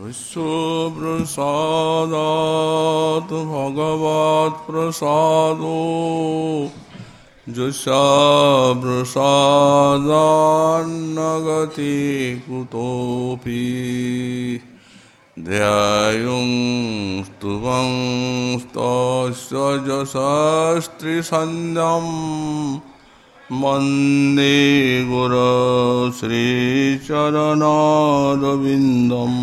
प्रसादात् भगवत्प्रसादो। जुषाप्रसादान्नगति कुतोऽपि ध्यायुं स्तस्य जशस्त्रिसन्ध्यम् वंदे गुरश्रीचरणारविन्दम्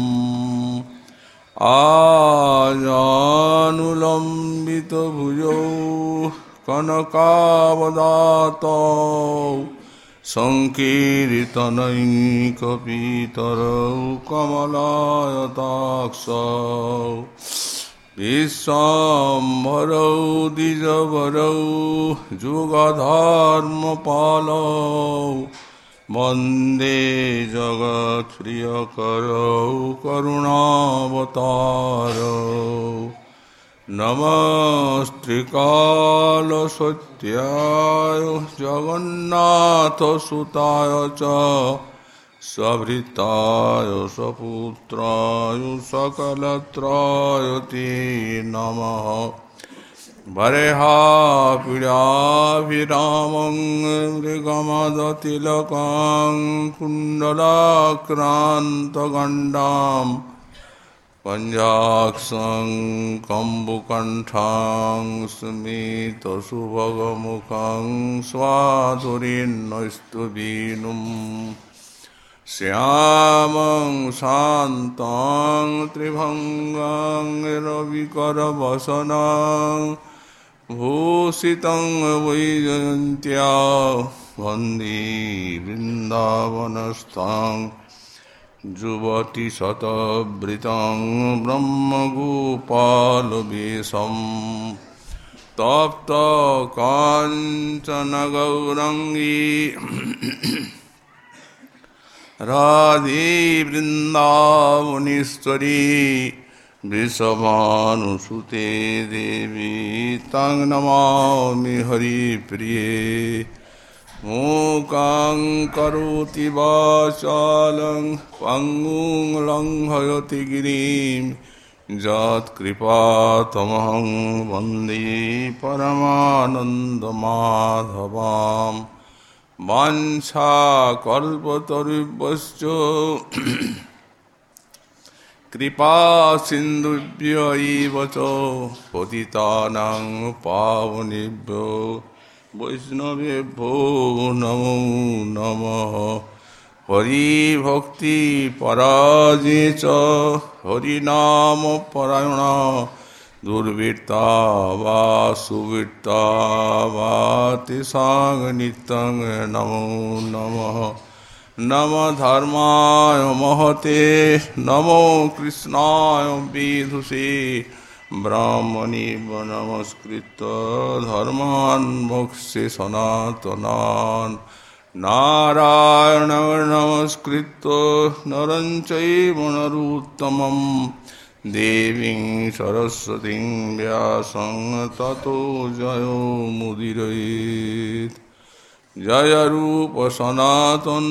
आजानुलम्बितभुजौ कनकावदातौ सङ्कीर्तनैकपितरौ कमलायताक्षौ विश्वाम्भरौ द्विजवरौ जुगधर्मपालौ वंदे जगत्प्रियकरौ करुणावतारौ। नमस्त्रिकालसत्याय जगन्नाथसुताय च। सभृताय सपुत्राय सकलत्राय ते नमः। वरेहापीडाभिरामं मृगमदतिलकां कुण्डलाक्रान्तगण्डाम् पञ्जाक्षं कम्बुकण्ठां स्मितसुभगमुखं स्वाधुरीन्नस्तुवीनुम् श्यामं शान्तं त्रिभङ्गं रविकरवसनं भूषितं वैजयन्त्या वंदे वृन्दावनस्थां जुवति शतवृतं ब्रह्मगोपालवेशं तप्तकाञ्चनगौरङ्गी राधे वृन्दावनेश्वरी वृषभानुसुते देवी तं नमामि हरिप्रिये। मूकां करोति वाचालं, पङ्गुं लङ्घयति गिरिं। यत्कृपातमहं वंदे परमानन्दमाधवाम्। মনসা কল্পতরুভ্যশ্চ কৃপা সিন্ধুভ্যৈবচ পতিতানাং পাবনেভ্য। বৈষ্ণবেভ্যো নমো নম। হরি ভক্তি পরাজে চ। হরিনাম পরায়ণ। दुर्वृत्ता वा सुवृत्ता वा तेषां नित्यं नमो नमः। नम धर्माय महते, नमो कृष्णाय विदुषे, ब्राह्मणी नमस्कृत धर्मान् मोक्षे सनातनान्। नारायण नमस्कृत, नरं चैव দেবীং সরস্বতীং ব্যাসং তত জয় মুদিরয়েত জয় রূপ সনাতন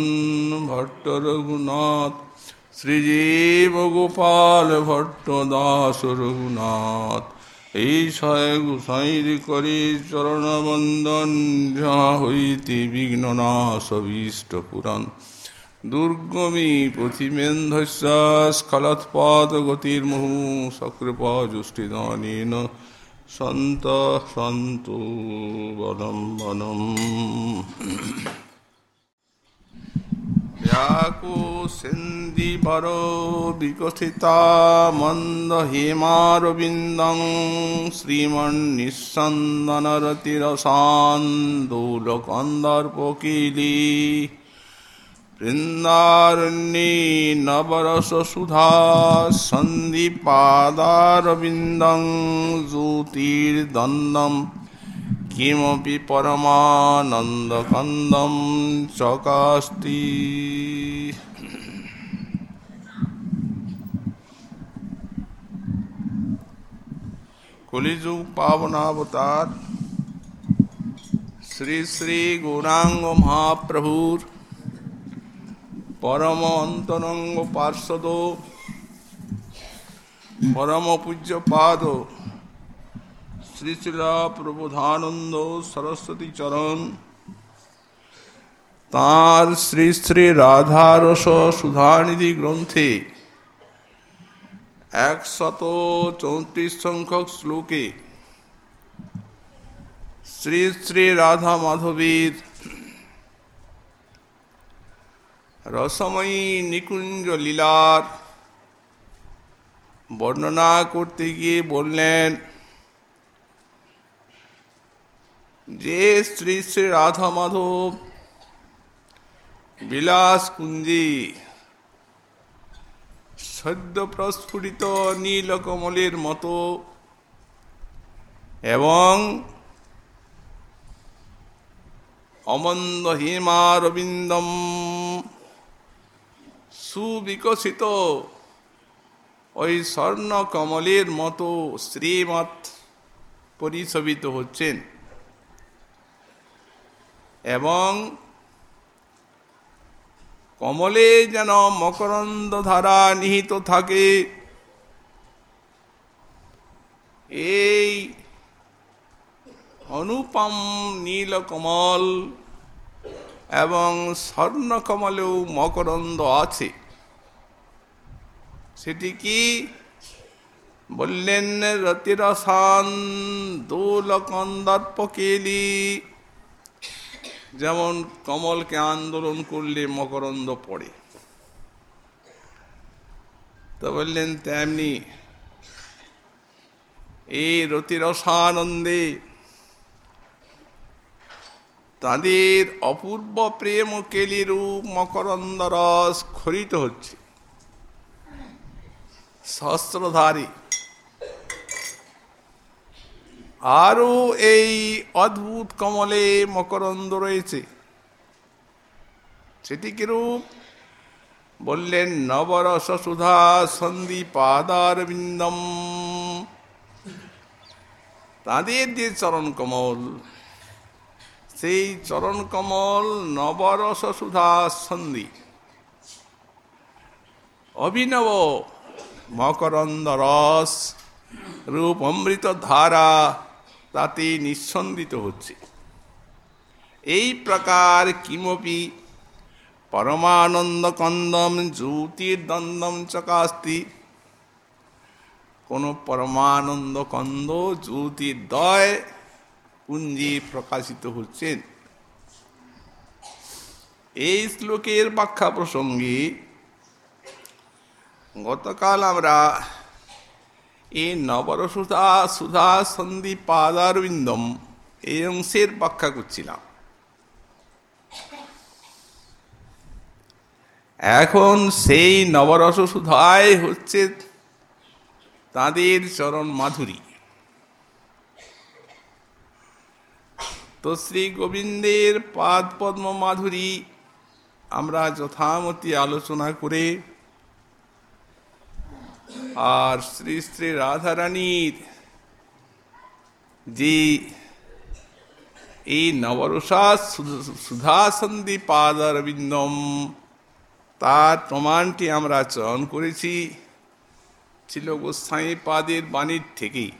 ভট্ট রঘুনাথ, শ্রীজীব গোপাল ভট্ট দাস রঘুনাথ। এই ছয় গোসাইর করি চরণবন্দন যা হইতে বিঘ্ননা সবিষ্ট পুরাণ। দুর্গমী পথিমেন্ধস্খলৎপাদ গতির্মুহু সকৃপা যুষ্টিদানেন সন্ত সন্তু বনম বনম व्याकुसिन्दिवरो विकसिता मन्दहेमारविन्दं श्रीमन्निस्सन्दनरतिरसान्दोलकन्दर्पकीली वृन्दारण्ये नवरससुधा सन्धिपादारविन्दं ज्योतिर्दंदम किमपि परमानन्दकन्दं चकास्ति। कुलिजुग पावनावतार श्री श्री गौरांग महाप्रभुर পরম অন্তরঙ্গ পার্শ্বদ পরম পূজ্য পাদ শ্রী শিলা প্রবোধানন্দ সরস্বতী চরণ তাঁর শ্রী শ্রী রাধারস সুধানিধি গ্রন্থে একশত চৌত্রিশ সংখ্যক শ্লোকে। শ্রী শ্রী রাধা মাধবীর রসময়ী নিকুঞ্জ লীলার বর্ণনা করতে গিয়ে বললেন, যে শ্রী শ্রী রাধা মাধব বিলাস কুঞ্জি সদ্য প্রস্ফুটিত নীলকমলের মতো এবং অমন্দ হিমারবিন্দম সুবিকশিত। ওই স্বর্ণ কমলের মতো শ্রীমত পরিশোভিত হচ্ছেন। এবং কমলে যেন মকরন্দ ধারা নিহিত থাকে। এই অনুপম নীলকমল এবং স্বর্ণকমলেও মকরন্দ আছে। সেটি কি বললেন, রতিরসান দোলকন্দর্প কেলি যেমন কমলকে আন্দোলন করলে মকরন্দ পড়ে। তো বললেন, তেমনি এই রতিরসানন্দে তাদের অপূর্ব প্রেম কেলি রূপ মকরন্দ রস খরিত হচ্ছে। সহস্রধারী আরও এই অদ্ভুত কমলে মকরন্দ রয়েছে সেটি কিরূপ বললেন নবরস সুধা সন্ধি পাদার বিন্দম তাদের যে চরণ কমল সেই চরণ কমল নবরস সুধা সন্ধি অভিনব মকরন্দ রস রূপ অমৃত ধারা তাতে নিঃসন্দিত হচ্ছে। এই প্রকার কিমপি পরমানন্দ কন্দম জ্যোতির্দ্বন্দ্বম চকাস্তি। কোন পরমানন্দ কন্দ জ্যোতির্দয় পুঞ্জি প্রকাশিত হচ্ছেন। এই শ্লোকের ব্যাখ্যা প্রসঙ্গে গতকাল আমরা এই নবরসুধা সুধা সন্ধি পাদারবিন্দম এই অংশের ব্যাখ্যা করছিলাম। এখন সেই নবরস সুধায় হচ্ছে তাদের চরণ মাধুরী। তো শ্রী গোবিন্দের পাদ পদ্ম মাধুরী আমরা যথামতি আলোচনা করে আর শ্রী শ্রী রাধারানীর যে এই নবরসা সুধা সন্ধি পাদারবিন্দম তার প্রমাণটি আমরা চয়ন করেছি ছিল গোস্বাই পাদের বাণীর থেকেই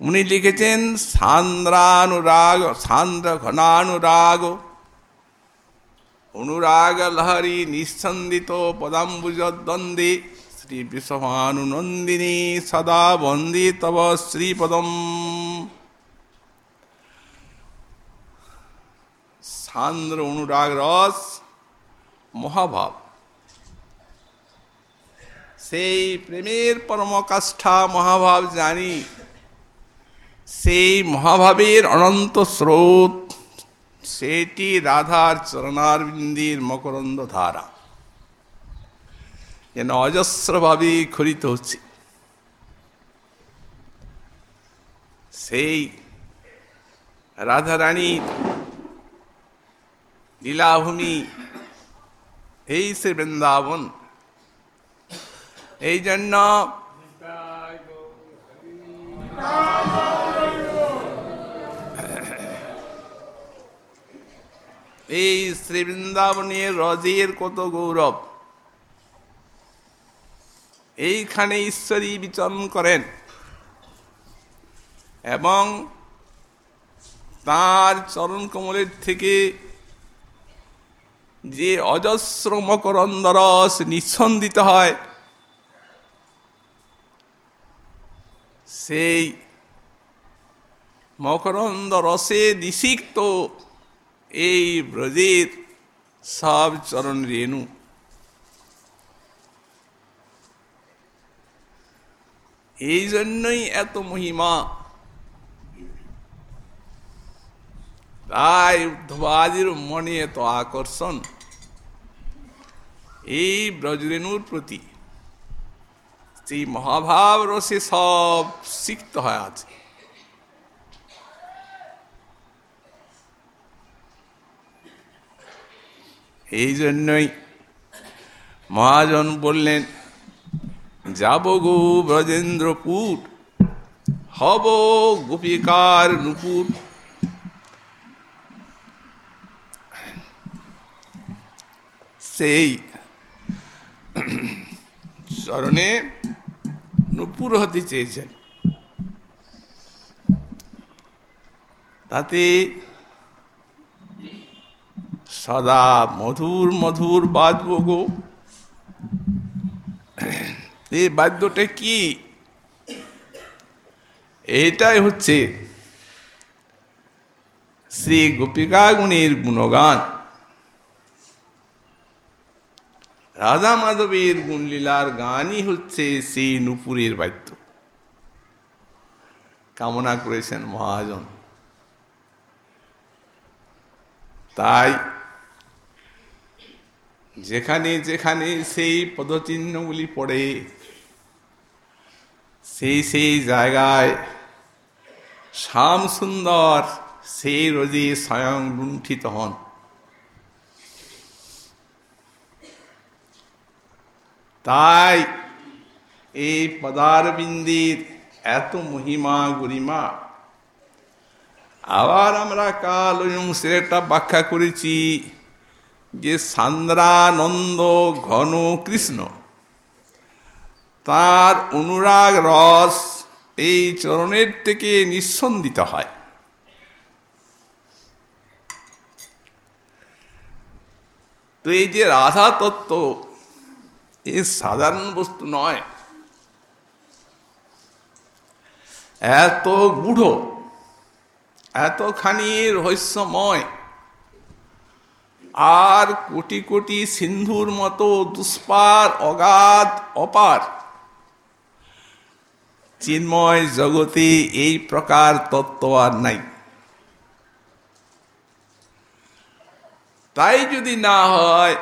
উনি লিখেছেন, সান্দ্রানুরাগ সান্দ্র ঘনানুরাগ অনুরাগ লহরী নিঃসন্দিত পদাম্বুজ দ্বন্দ্বে শ্রী বিশ্বভানুনন্দিনী সদা বন্দে তব শ্রীপদম। সান্দ্র অনুরাগ রস, মহাভাব। সেই প্রেমের পরমকাষ্ঠা মহাভাব জানি, সেই মহাভাবের অনন্ত স্রোত। সেটি রাধার চরণারবিন্দির মকরন্দ ধারা। যেন অজস্রভাবে খরিত হচ্ছে। সেই রাধারানীর লীলাভূমি, এই সে বৃন্দাবন, এই জন্য এই শ্রী বৃন্দাবনের রজের কত গৌরব। এইখানে ঈশ্বরী বিচরণ করেন এবং তার চরণ কমলের থেকে যে অজস্র মকরন্দ রস নিঃসন্দিত হয়, সেই মকরন্দ রসে নিষিক্ত এই ব্রজের সব চরণ রেণু। এই জন্যই এত মহিমা। তাই উদ্ধবাজির মনে এত আকর্ষণ। এই ব্রজরেণুর প্রতি সেই মহাভাব রসে সব সিক্ত হয়ে আছে। এই জন্যই মহাজন বললেন, যাব গো ব্রজেন্দ্রপুর, হব গোপিকার নুপুর। সেই চরণে নুপুর হতে চেয়েছেন। তাতে সদা মধুর মধুর বাজব গো। এই বাদ্যটা কি? এটাই হচ্ছে শ্রী গোপিকা গুণের গুণগান। রাধা মাধবের গুণলীলার গানই হচ্ছে সেই নুপুরের বাদ্য। কামনা করেছেন মহাজন। তাই যেখানে যেখানে সেই পদচিহ্নগুলি পড়ে, সেই সেই জায়গায় শ্যাম সুন্দর সেই রোজে স্বয়ং লুণ্ঠিত হন। তাই এই পদারবিন্দির এত মহিমা, গরিমা। আবার আমরা কাল ওই অংশের একটা ব্যাখ্যা করেছি। যে সান্দ্রানন্দ ঘন কৃষ্ণ, তার অনুরাগ রস এই চরণের থেকে নিঃসন্দিত হয়। তো এই যে রাধা তত্ত্ব, এ সাধারণ বস্তু নয়। এত গূঢ়, এতখানি রহস্যময় আর কোটি কোটি সিন্ধুর মতো দুষ্পার, অগাধ, অপার। চিন্ময় জগতে এই প্রকার তত্ত্ব আর নাই। তাই যদি না হয়,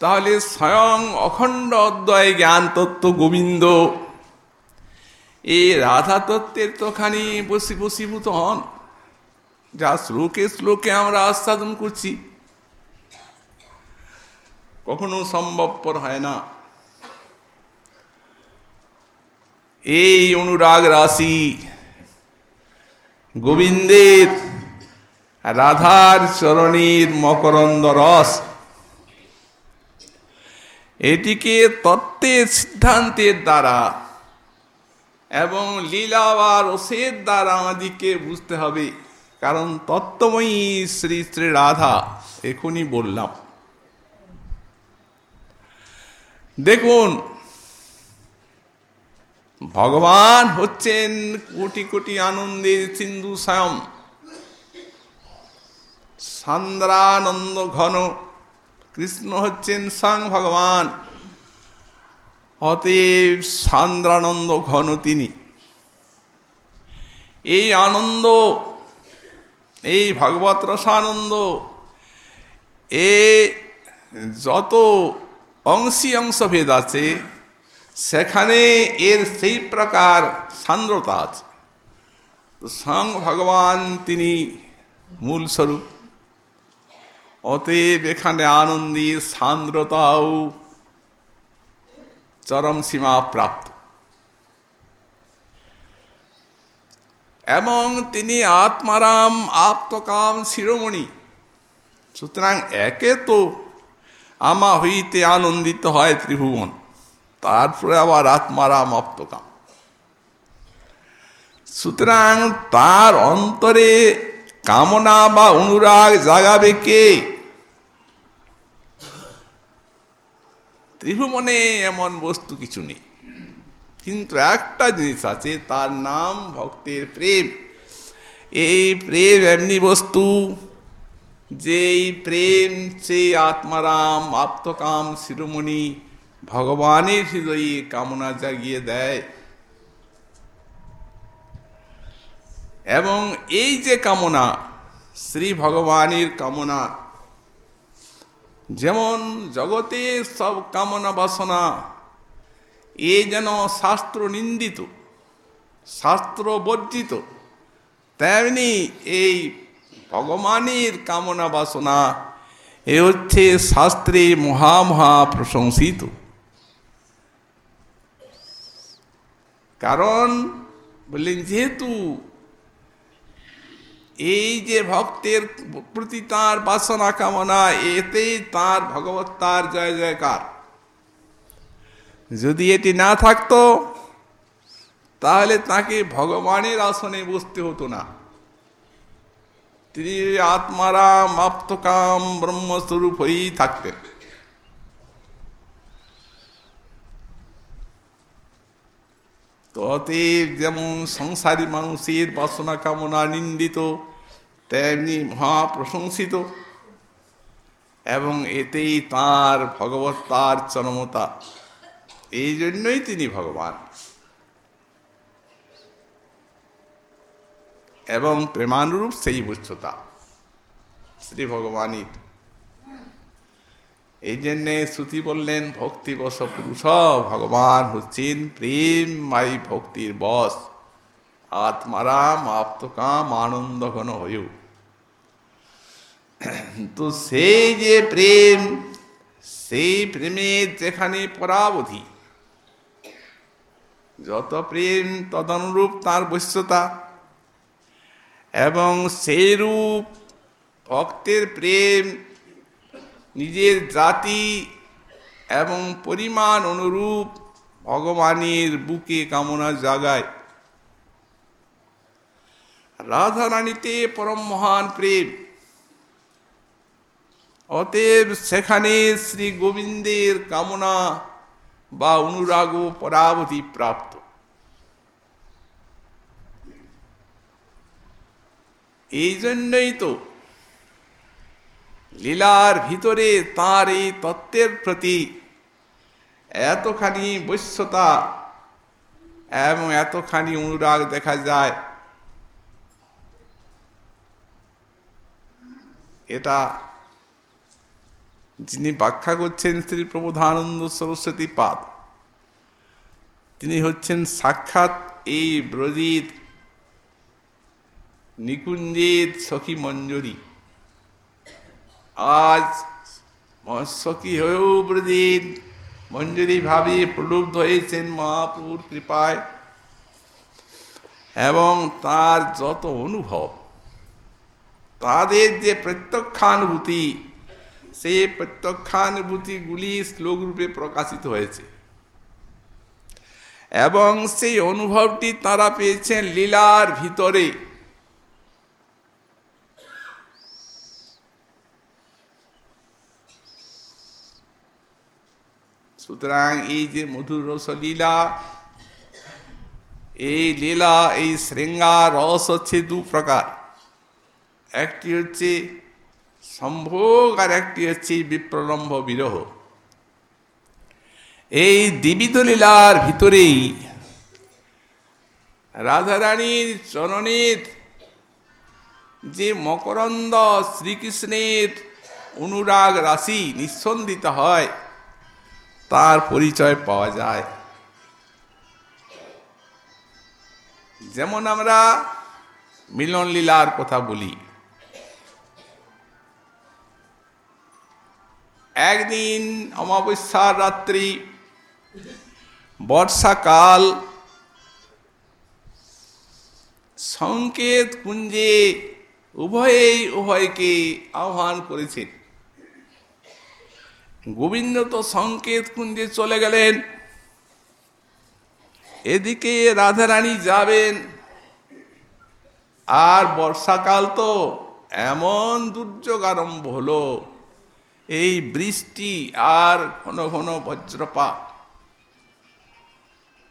তাহলে স্বয়ং অখণ্ড অদ্বয় জ্ঞান তত্ত্ব গোবিন্দ। এই রাধা তত্ত্বের তোখানি বসি বসীভূত হন। যা শ্লোকে শ্লোকে আমরা আস্বাদন করছি। কখনো সম্ভবপর হয় না। এই অনুরাগ রাশি গোবিন্দের রাধার চরণীর মকরন্দ রস। এটিকে তত্ত্বের সিদ্ধান্তের দ্বারা এবং লীলা বা রসের দ্বারা আমাদিকে বুঝতে হবে। কারণ তত্ত্বময়ী শ্রী শ্রী রাধা এখনই বললাম। দেখুন, ভগবান হচ্ছেন কোটি কোটি আনন্দের সিন্ধু স্বয়ং। সান্দ্রানন্দ ঘন, কৃষ্ণ হচ্ছেন স্বয়ং ভগবান। অতএব সান্দ্রানন্দ ঘন তিনি। এই আনন্দ এই ভাগবত রসানন্দ, এ যত অংশী অংশভেদ আছে, সেখানে এর সেই প্রকার সান্দ্রতা আছে। স্বয়ং ভগবান তিনি মূল স্বরূপ। অতএব এখানে আনন্দী সান্দ্রতাও চরম সীমা প্রাপ্ত। এবং তিনি আত্মারাম আপ্তকাম শিরোমণি। সুতরাং একে তো আমা হইতে আনন্দিত হয় ত্রিভুবন, তারপরে আবার আত্মারাম আপ্তকাম সুতরাং তার অন্তরে কামনা বা অনুরাগ জাগাবে কে? ত্রিভুবনে এমন বস্তু কিছু নেই। কিন্তু একটা জিনিস আছে, তার নাম ভক্তের প্রেম। এই প্রেম এমনি বস্তু যে প্রেম, সেই আত্মারাম, আত্মকাম, শিরোমণি ভগবানের হৃদয়ে কামনা জাগিয়ে দেয়। এবং এই যে কামনা, শ্রী ভগবানের কামনা, যেমন জগতের সব কামনা বাসনা এ যেন শাস্ত্র নিন্দিত, শাস্ত্র বর্জিত, তেমনি এই ভগবানের কামনা বাসনা, এ হচ্ছে শাস্ত্রে মহা মহা প্রশংসিত। কারণ বললেন, যেহেতু এই যে ভক্তের প্রতি তাঁর বাসনা কামনা এতেই তার ভগবত তার জয় জয়কার। যদি এটি না থাকতো, তাহলে তাকে ভগবানের আসনে বসতে হতো না। তিনি আত্মারাম আপ্তকাম ব্রহ্মস্বরূপ হয়েই থাকতেন। তো যেমন সংসারী মানুষের বাসনা কামনা নিন্দিত, তেমনি মহা প্রশংসিত এবং এতেই তার ভগবত তার চরমতা এই জন্যই তিনি ভগবান। এবং প্রেমানুরূপ সেই উচ্চতা শ্রী ভগবানের এই জন্যে শ্রুতি বললেন ভক্তি বস পুরুষ, ভগবান হচ্ছেন প্রেম মাই ভক্তির বস আত্মারাম আপ্তকাম আনন্দ ঘন হয়েও তো সেই যে প্রেম, সেই প্রেমের যেখানে পরাবধি যত প্রেম তদনুরূপ তার বৈশ্যতা। এবং সেই রূপ ভক্তের প্রেম নিজের জাতি এবং পরিমাণ অনুরূপ ভগবানের বুকে কামনা জাগায়। রাধারানীতে পরম মহান প্রেম। অতএব সেখানে শ্রী গোবিন্দের কামনা বা অনুরাগ পরাবধি প্রাপ্ত। এই জন্যই তো লীলার ভিতরে তার এই তত্ত্বের প্রতি এতখানি বৈশ্যতা এবং এতখানি অনুরাগ দেখা যায়। এটা যিনি ব্যাখ্যা করছেন শ্রী প্রবোধানন্দ সরস্বতী পাদ, তিনি হচ্ছেন সাক্ষাৎ এই ব্রজিত নিকুঞ্জিত সখী মঞ্জুরি। আজ সখী হয়েও ব্রজিত মঞ্জুরি ভাবে প্রলুব্ধ হয়েছেন মহাপুর কৃপায় এবং তার যত অনুভব, তাদের যে প্রত্যক্ষানুভূতি সেই প্রত্যক্ষানুভূতিগুলি শ্লোক রূপে প্রকাশিত হয়েছে। এবং সেই অনুভবটি তারা পেয়েছেন লীলার ভিতরে। সুতরাং এই যে মধুর রস লীলা, এই লীলা, এই শৃঙ্গার রস হচ্ছে দু প্রকার একটি হচ্ছে সম্ভোগ আর একটি হচ্ছে বিপ্রলম্ব বিরহ। এই দিবিত লীলার ভিতরেই রাধারানীর চরণের যে মকরন্দ শ্রীকৃষ্ণের অনুরাগ রাশি নিঃসন্দিত হয়, তার পরিচয় পাওয়া যায়। যেমন আমরা মিলন লীলার কথা বলি একদিন অমাবস্যার রাত্রি, বর্ষাকাল, সংকেত কুঞ্জে উভয়েই উভয়কে আহ্বান করেছেন। গোবিন্দ তো সংকেত কুঞ্জে চলে গেলেন। এদিকে রাধারানী যাবেন। আর বর্ষাকাল তো এমন দুর্যোগ আরম্ভ হলো। এই বৃষ্টি আর ঘন ঘন বজ্রপাত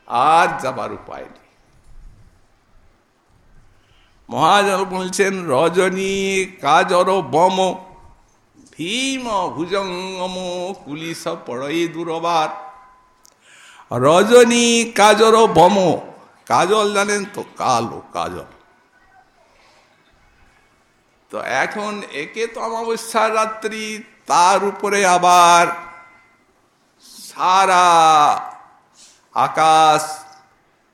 আর যাবার উপায় নেই। মহাজন বলছেন, রজনী, কাজর, বম, ভীম, ভুজঙ্গম, কুলিশ, পড়ই দুরবার। রজনী, কাজর, বম, কাজল জানেন তো, কালো কাজল। তো এখন একে তো অমাবস্যার রাত্রি তার উপরে আবার সারা আকাশ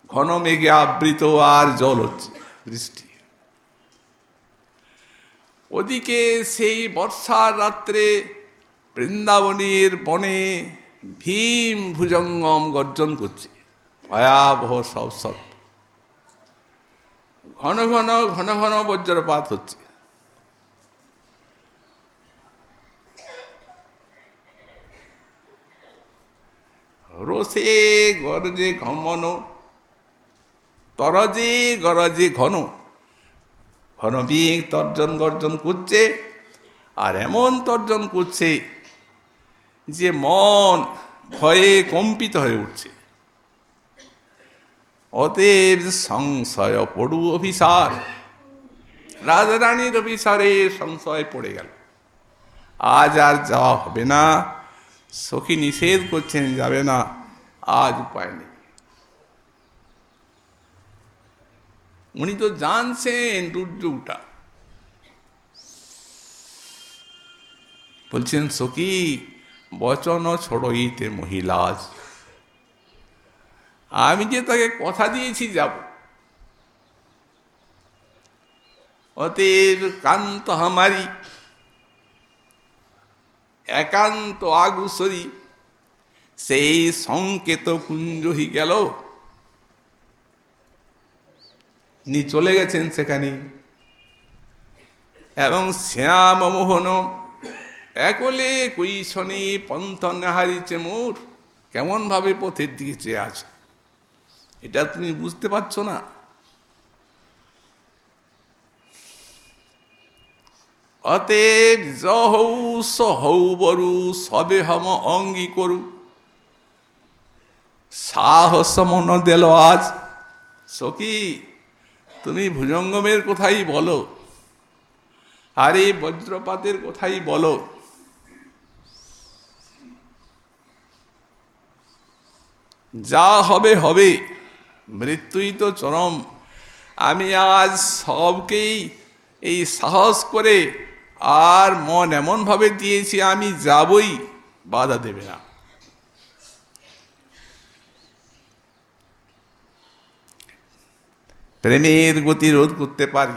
ঘন মেঘে আবৃত আর জল হচ্ছে, বৃষ্টি। ওদিকে সেই বর্ষার রাত্রে বৃন্দাবনের বনে ভীম ভুজঙ্গম গর্জন করছে। ভয়াবহ সব সব ঘন ঘন ঘন ঘন বজ্রপাত হচ্ছে। রোষে গরজে ঘমন, তরজে গরজে ঘন। ঘন বিয়ে তর্জন গর্জন করছে, আর এমন তর্জন করছে যে মন ভয়ে কম্পিত হয়ে উঠছে। অতএব সংশয় পড়ু অভিসার রাজারানীর অভিসারে সংশয় পড়ে গেল। আজ আর যাওয়া হবে না। সখী নিষেধ করছেন যাবে না আজ উপায় নেই উনি তো জানছেন দুর্যোগটা বলছেন সখী বচন ছড়ইতে মহিলাজ আমি যে তাকে কথা দিয়েছি যাব অতএব কান্ত হামারি একান্ত আগুসরি, সেই সংকেত কুঞ্জ হি গেল। নি চলে গেছেন সেখানে। এবং শ্যাম মোহন, একলে কৈশনে পন্থ হারিছে মোর কেমন ভাবে পথের দিকে চেয়ে আছে? এটা তুমি বুঝতে পারছ না? অতএব যহৌ সহৌ বরু সবে হম অঙ্গী করু সাহস মন দেল আজ। সখী, তুমি ভুজঙ্গমের কোথায় বলো। আরে বজ্রপাতের কোথায় বলো। যা হবে হবে। মৃত্যুই তো চরম। আমি আজ সবকেই এই সাহস করে আর মন এমনভাবে দিয়েছি, আমি যাবই, বাধা দেবে না। প্রেমের গতি রোধ করতে পারি।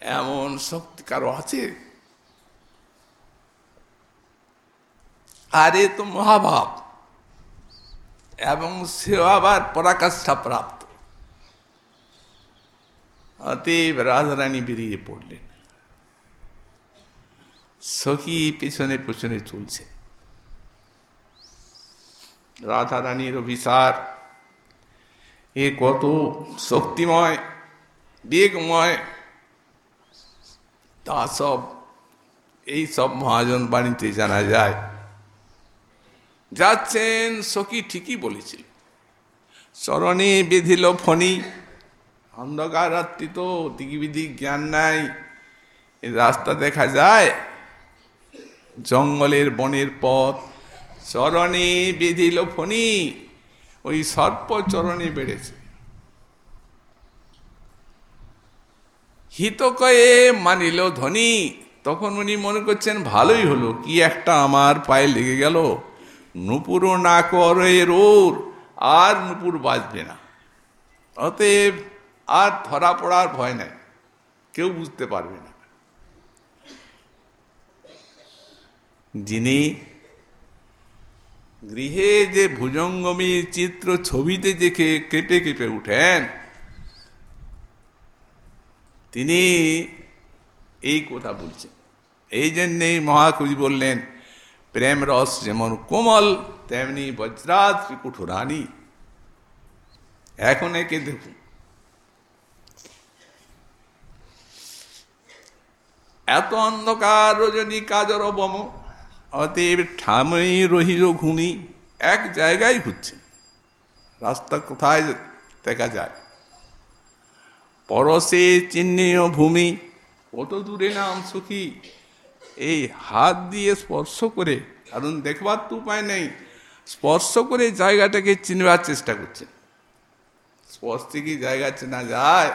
এমন শক্তি কারও আছে? আরে তো মহাভাব। এবং সে আবার পরাকাষ্ঠা প্রাপ্ত। অতএব রাজারানী বেরিয়ে পড়লেন। সখী পেছনে পেছনে চলছে। রাধা রানীর অভিসার, এ কত শক্তিময়, বেগময়, তা সব, এই সব মহাজন বাণীতে জানা যায়। যাচ্ছেন সখী ঠিকই বলেছিল। চরণে বেঁধিল ফণি অন্ধকার রাত্রি তো দিগবিদিক জ্ঞান নাই। রাস্তা দেখা যায় জঙ্গলের বনের পথ, চরণে বেঁধিল ফণি ওই সর্প চরণে বেড়েছে। হিত কয়ে মানিল ধনী, তখন উনি মনে করছেন, ভালোই হলো, কি একটা আমার পায়ে লেগে গেল। নুপুরও না করে রোর আর নুপুর বাজবে না। অতএব আর ধরা পড়ার ভয় নাই, কেউ বুঝতে পারবে না। যিনি গৃহে যে ভুজঙ্গমীর চিত্র ছবিতে দেখে কেঁপে কেঁপে উঠেন, তিনি এই কথা বলছেন। এই জন্যেই মহাকবি বললেন, প্রেম রস যেমন কোমল, তেমনি বজ্রাত কঠোরানি এখন একে দেখুন। এত অন্ধকার রজনী কাজর বম অতএব ঠামই রহিল ঘুমি এক জায়গায় ঘুরছে। রাস্তা কোথায় দেখা যায়? পরশে চিহ্নীয় ভূমি, কত দূরে নাম সুখী। এই হাত দিয়ে স্পর্শ করে, কারণ দেখবার তো উপায় নেই, স্পর্শ করে জায়গাটাকে চিনবার চেষ্টা করছে। স্পর্শে কি জায়গা চেনা যায়?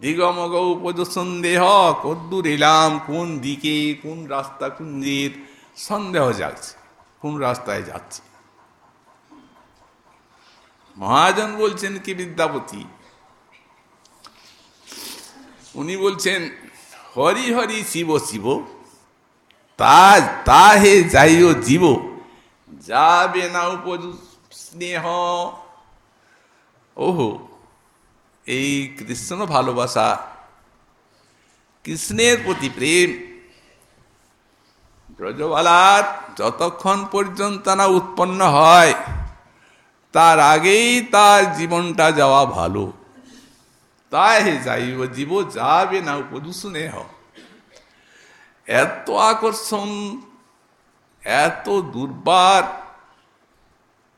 দিগমগ উপদসন্দেহ কদ্দূর এলাম, কোন দিকে, কোন রাস্তা কুঞ্জির সন্দেহ যাচ্ছে কোন রাস্তায় যাচ্ছে? মহাজন বলছেন, কি বিদ্যাপতি? উনি বলছেন, হরি হরি শিব শিব, তা তা হে যাইও জীব, যাবে না উপযু স্নেহ ওহো এই কৃষ্ণ ভালোবাসা, কৃষ্ণের প্রতি প্রেম, ব্রজবালার যতক্ষণ পর্যন্ত না উৎপন্ন হয়, তার আগেই তার জীবনটা যাওয়া ভালো। তাই যাইব, জীব যাবে না, উপদূষণে হ। এত আকর্ষণ, এত দুর্বার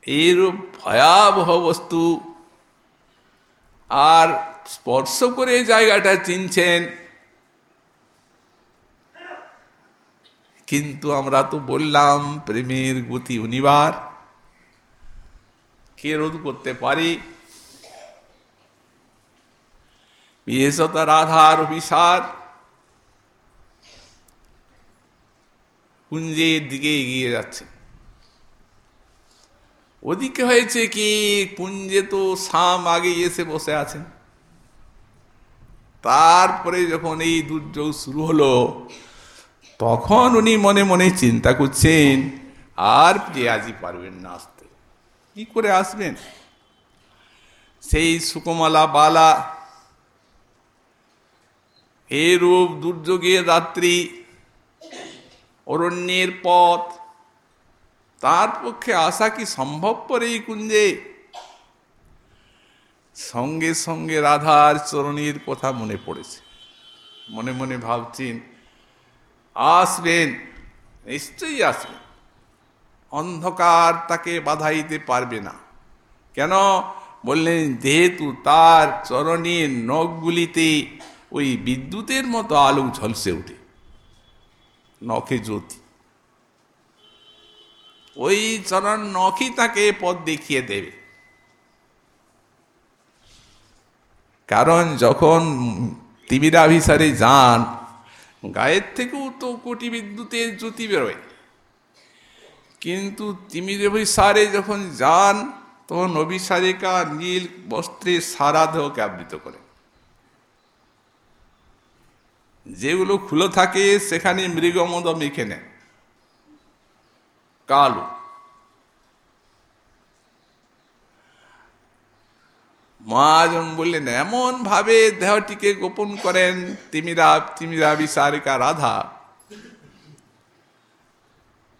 এর ভয়াবহ বস্তু আর স্পর্শ করে জায়গাটা চিনছেন। কিন্তু আমরা তো বললাম, প্রেমের গতি অনিবার। কে রোধ করতে পারি? বিশেষত রাধার অভিসার। কুঞ্জের দিকে এগিয়ে যাচ্ছে। ওদিকে হয়েছে কি কুঞ্জে তো সাম আগে এসে বসে আছেন তারপরে যখন এই দুর্যোগ শুরু হলো, তখন উনি মনে মনে চিন্তা করছেন, আর প্রিয়াজি পারবেন না আসতে। কি করে আসবেন? সেই সুকমালা বালা, এরূপ দুর্যোগের রাত্রি, অরণ্যের পথ তার পক্ষে আসা কি সম্ভবপর এই কুঞ্জে? সঙ্গে সঙ্গে রাধার চরণীর কথা মনে পড়েছে। মনে মনে ভাবছেন, আসবেন, নিশ্চয়ই আসবেন। অন্ধকার তাকে বাধাইতে পারবে না। কেন? বললেন, যেহেতু তার চরণের নখগুলিতে ওই বিদ্যুতের মতো আলো ঝলসে ওঠে। নখে জ্যোতি। ওই চরণ নখই তাকে পথ দেখিয়ে দেবে। কারণ যখন তিমিরাভিসারে যান, গায়ের থেকেও তো কোটি বিদ্যুতের জ্যোতি বেরোয়। কিন্তু তিমিরাভিসারে যখন যান, তখন অভিসারিকা নীল বস্ত্রে সারা দেহকে আবৃত করে। যেগুলো খুলে থাকে, সেখানে মৃগমদ মেখে নেয় কালো। মহাজন বললেন এমন ভাবে দেহটিকে গোপন করেন তিমিরা তিমিরা বিসারিকা রাধা,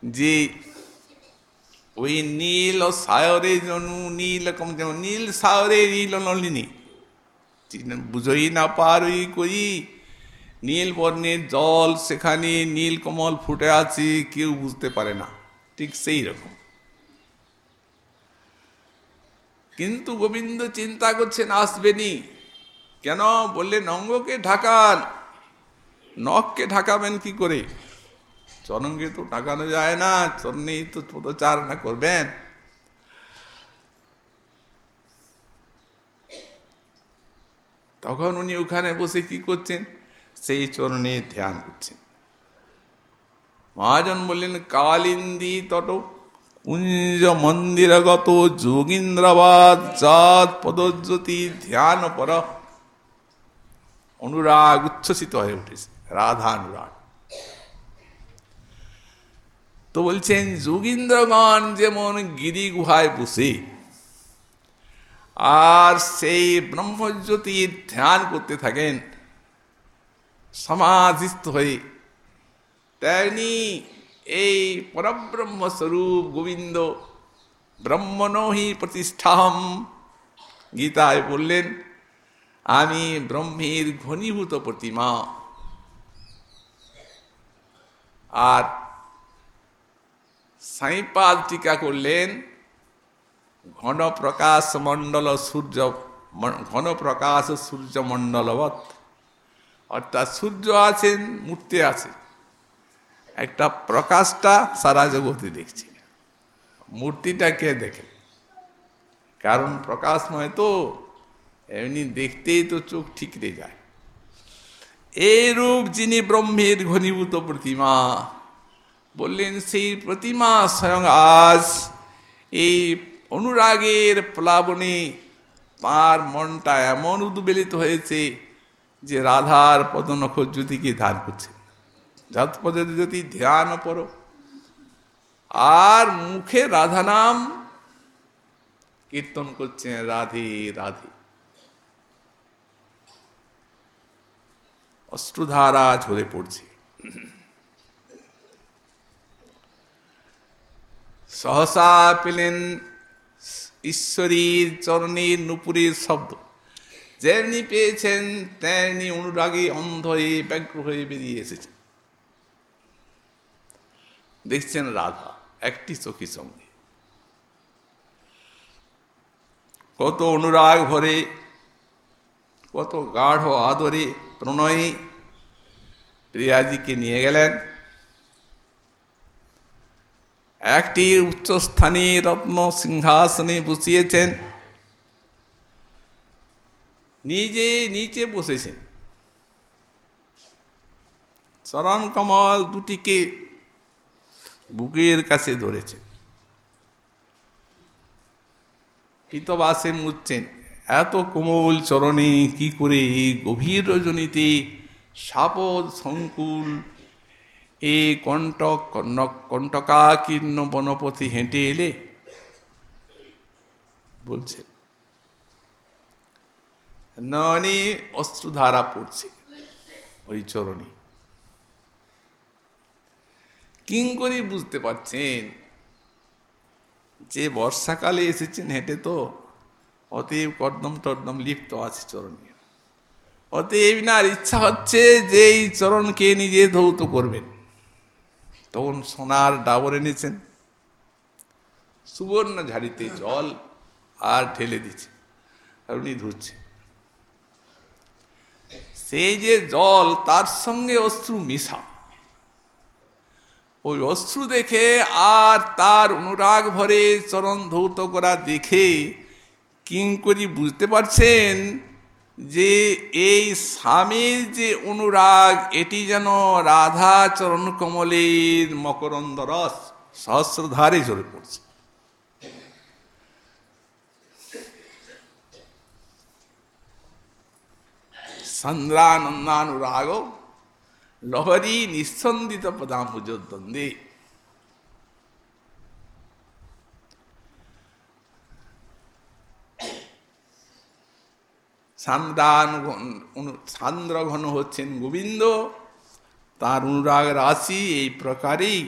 যে ওই নীল ও সায়রে জনু, নীল যেমন নীল সায়রে নীল নলিনী। বুঝই না পারই করি নীল বর্ণের জল সেখানে নীল কমল ফুটে আছে, কেউ বুঝতে পারে না। ঠিক সেই রকম কিন্তু গোবিন্দ চিন্তা করছেন, আসবেনি। কেন? বললে, নঙ্গকে ঢাকান। নখকে ঢাকাবেন কি করে? চরণকে তো ঢাকানো যায় না, চরণেই তো পদচারণা করবেন। তখন উনি ওখানে বসে কি করছেন? সেই চরণে ধ্যান করছেন। মহাজন বললেন কালিন্দি তট কুঞ্জ মন্দিরগত যোগীন্দ্রবাদ চাঁদ পদজ্যোতি ধ্যান পর অনুরাগ উচ্ছ্বসিত হয়ে উঠেছে, রাধা অনুরাগ। তো বলছেন, যোগীন্দ্রগণ যেমন গিরি গুহায় বসে, আর সেই ব্রহ্মজ্যোতির ধ্যান করতে থাকেন, সমাধিস্থ হয়ে তেমনি এই পরব্রহ্মস্বরূপ গোবিন্দ ব্রহ্মণহি প্রতিষ্ঠাম গীতায় বললেন, আমি ব্রহ্মের ঘনীভূত প্রতিমা। আর সাইপাল টিকা করলেন ঘন প্রকাশ মণ্ডল সূর্য ঘন প্রকাশ সূর্য মণ্ডলবৎ অর্থাৎ সূর্য আছেন, মূর্তি আছে একটা প্রকাশটা সারা জগতে দেখছে। মূর্তিটা কে দেখে? কারণ প্রকাশময় তো, এমনি দেখতেই তো চোখ ঠিকরে যায়। এই রূপ যিনি ব্রহ্মের ঘনীভূত প্রতিমা, বললেন, সেই প্রতিমা স্বয়ং আজ এই অনুরাগের প্লাবনে তার মনটা এমন উদ্বেলিত হয়েছে যে রাধার পদনখ জ্যোতিকে ধার করছে। যাত পদে যদি ধ্যান পড়ো। আর মুখে রাধা নাম কীর্তন করছেন রাধে রাধে। অস্ত্রধারা ঝরে পড়ছে। সহসা পেলেন ঈশ্বরীর চরণের নুপুরের শব্দ। যেমনি পেয়েছেন, তেমনি অনুরাগে অন্ধ হয়ে ব্যগ্র হয়ে বেরিয়ে এসেছেন। দেখছেন রাধা, একটি চোখের সঙ্গে। কত অনুরাগ ভরে, কত গাঢ় আদরে প্রণয়ে প্রিয়াজিকে নিয়ে গেলেন। একটি উচ্চস্থানে রত্ন সিংহাসনে বসিয়েছেন। নিজে নিচে বসেছেন। চরণ কমল দুটিকে বুকের কাছে ধরেছেন হিতবাসে মুচ্ছেন এত কোমল চরণে কি করে এই গভীর রজনীতে সাপদ সংকুল? এ কণ্টক কণ্টকাকীর্ণ বনপথে হেঁটে এলে, বলছে ননি অস্ত্রধারা পড়ছে ওই চরণে। কিং করে বুঝতে পারছেন? যে বর্ষাকালে এসেছেন হেঁটে তো, অতএব কর্দম টর্দম লিপ্ত আছে চরণে। অতএব না ইচ্ছা হচ্ছে যে এই চরণকে নিজে ধৌত করবেন। তখন সোনার ডাবর এনেছেন, সুবর্ণ ঝাড়িতে জল আর ঢেলে দিচ্ছে, আর উনি ধুচ্ছে সেই যে জল, তার সঙ্গে অশ্রু মিশা ওই অশ্রু দেখে আর তার অনুরাগ ভরে চরণ ধৌত করা দেখে কিঙ্করি বুঝতে পারছেন যে এই স্বামীর যে অনুরাগ, এটি যেন রাধা চরণ কমলের মকরন্দ রস সহস্রধারে ঝরে পড়ছে। সন্দ্রানন্দানুরাগ লহরী নিঃসন্দিত পদাম্বুজদ্বন্দ্বে সান্দ্র ঘন হচ্ছেন গোবিন্দ তার অনুরাগ রাশি এই প্রকারেই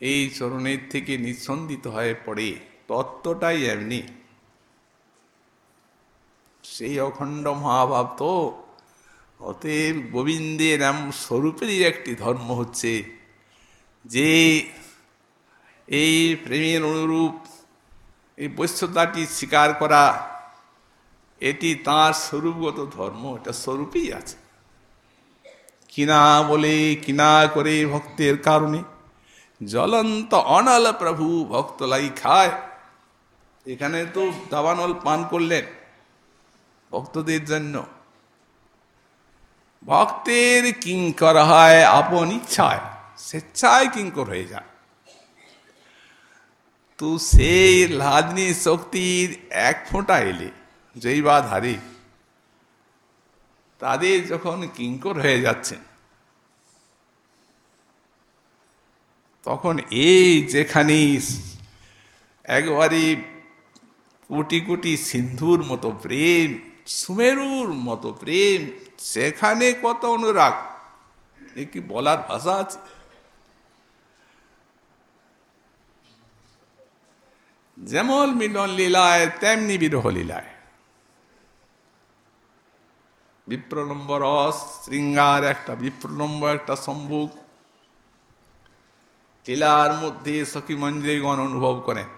এই চরণের থেকে নিঃসন্দিত হয়ে পড়ে তত্ত্বটাই এমনি সেই অখণ্ড মহাভাব তো অতএব গোবিন্দের এম স্বরূপেরই একটি ধর্ম হচ্ছে যে এই প্রেমের অনুরূপ, এই বৈশ্যতাটি স্বীকার করা, এটি তাঁর স্বরূপগত ধর্ম, এটা স্বরূপেই আছে। কিনা বলে, কিনা করে ভক্তের কারণে জ্বলন্ত অনল প্রভু ভক্তলাই খায়। এখানে তো দাবানল পান করলেন ভক্তদের জন্য। ভক্তের কিঙ্কর হয় আপন ইচ্ছায়, স্বেচ্ছায় কিঙ্কর হয়ে যায়। তো সেই লাদনি শক্তির এক ফোঁটা এলে জৈবাধারে তাদের যখন কিঙ্কর হয়ে যাচ্ছেন, তখন এই যেখানে একবারে কোটি কোটি সিন্ধুর মতো প্রেম, সুমেরুর মতো প্রেম সেখানে কত অনুরাগ? এ কি বলার ভাষা আছে? যেমন মিলন লীলায়, তেমনি বিরহ লীলায়। বিপ্রলম্ব রস শৃঙ্গার একটা বিপ্রলম্ব একটা সম্ভব লীলার মধ্যে সখী মঞ্জিগণ অনুভব করেন।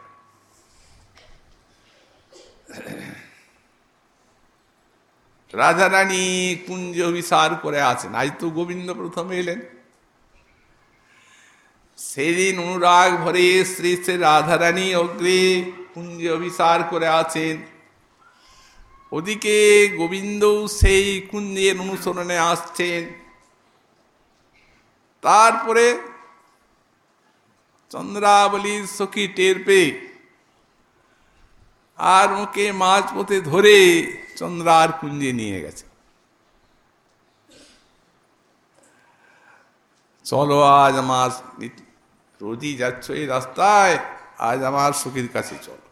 রাধারানী কুঞ্জ বিসার করে আছেন। আজ তো গোবিন্দ প্রথমে এলেন। সেদিন অনুরাগ ভরে শ্রী শ্রী রাধারানী অগ্রে কুঞ্জ অভিসার করে আছেন। ওদিকে গোবিন্দ সেই কুঞ্জের অনুসরণে আসছেন। তারপরে চন্দ্রাবলীর সখী টের পেয়ে আর ওকে মাঝ পথে ধরে চন্দ্রার কুঞ্জে নিয়ে গেছে। চলো, আজ আমার রোজই যাচ্ছ এই রাস্তায়, আজ আমার সখীর কাছে চলো।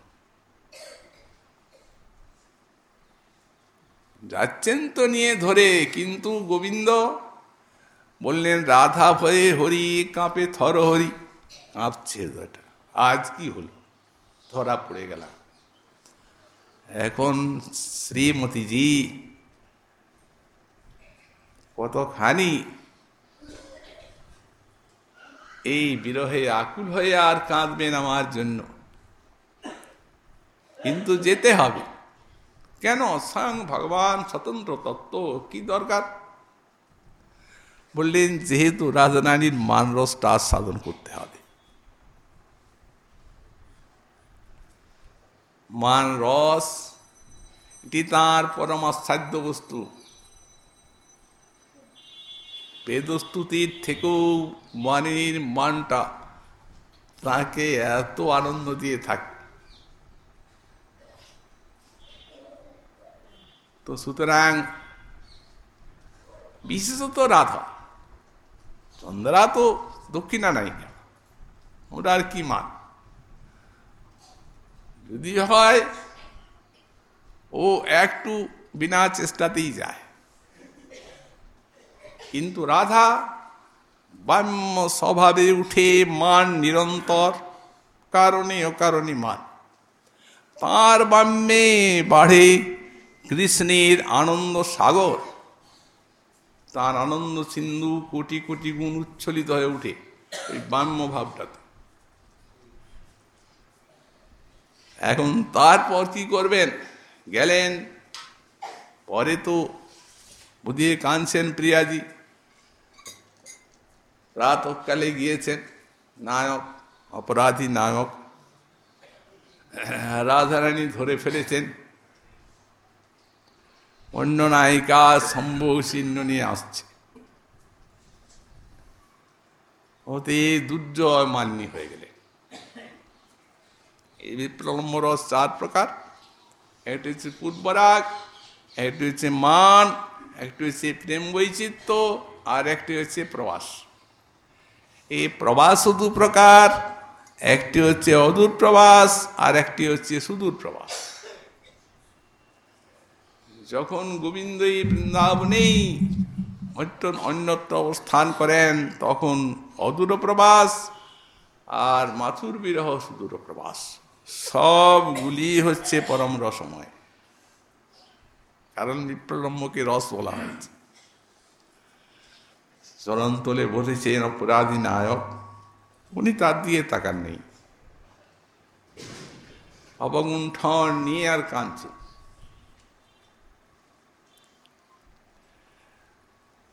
যাচ্ছেন তো নিয়ে ধরে, কিন্তু গোবিন্দ বললেন, রাধা ভয়ে হরি, কাঁপে থর হরি। কাঁপছে আজ কি হলো? ধরা পড়ে গেলাম। এখন শ্রীমতীজি কতখানি এই বিরহে আকুল হয়ে আর কাঁদবেন আমার জন্য। কিন্তু যেতে হবে। কেন? স্বয়ং ভগবান স্বতন্ত্র তত্ত্ব, কি দরকার? বললেন, যেহেতু রাজধানীর মানরসটা সাধন করতে হবে। মান রস, এটি তাঁর পরমাশ্চাদ্য বস্তু বেদস্তুতির থেকেও মানের মানটা তাকে এত আনন্দ দিয়ে থাকে। তো সুতরাং বিশেষত রাধা, চন্দ্রা তো দক্ষিণা নাই ওটা আর কি মান? যদি হয়, ও একটু বিনা চেষ্টাতেই যায়। কিন্তু রাধা বাম্য স্বভাবে উঠে মান নিরন্তর, কারণে অকারণে মান। তাঁর বাম্যে বাড়ে কৃষ্ণের আনন্দ সাগর। তার আনন্দ সিন্ধু কোটি কোটি গুণ উচ্ছলিত হয়ে উঠে ওই বাম্য ভাবটাতে এখন তারপর কি করবেন? গেলেন। পরে তো বুঝিয়ে কাঁদছেন প্রিয়াজি। প্রাতকালে গিয়েছেন নায়ক, অপরাধী নায়ক। রাধারানী ধরে ফেলেছেন। অন্য নায়িকা সম্ভব চিহ্ন নিয়ে আসছে। ওতে দুর্জয় মান্যী হয়ে গেলে বিপ্লম্ব রস চার প্রকার। একটি হচ্ছে পূর্বরাগ একটি হচ্ছে মান, একটি হচ্ছে প্রেম বৈচিত্র্য, আর একটি হচ্ছে প্রবাস। এই প্রবাস দু প্রকার, একটি হচ্ছে অদূর প্রবাস, আর একটি হচ্ছে সুদূর প্রবাস। যখন গোবিন্দ এই বৃন্দাবনেই অন্যত্র অবস্থান করেন, তখন অদূর প্রবাস, আর মাথুর বিরহ সুদূর প্রবাস। সবগুলি হচ্ছে পরম রসময়। কারণ বিপ্রলম্বকে রস বলা হয়েছে। চরণতলে বলেছেন অপরাধী নায়ক, উনি তার দিয়ে তাকার নেই। অবগুণ্ঠন নিয়ে আর কাঁদছে।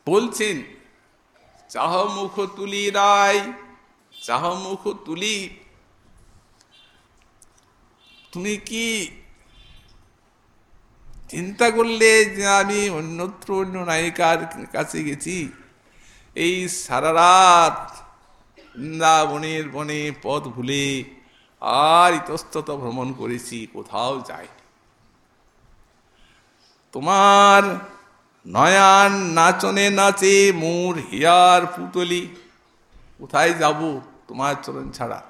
বলছেন, চাহ মুখ তুলি রায়, চাহ মুখ তুলি তুমি কি চিন্তা করলে যে আমি অন্যত্র অন্য নায়িকার কাছে গেছি? এই সারা রাত বৃন্দাবনের বনে পথ ভুলে আর ইতস্তত ভ্রমণ করেছি, কোথাও যাই তোমার নয়ান নাচনে নাচে মোর হিয়ার পুতলি, কোথায় যাব তোমার চরণ ছাড়া?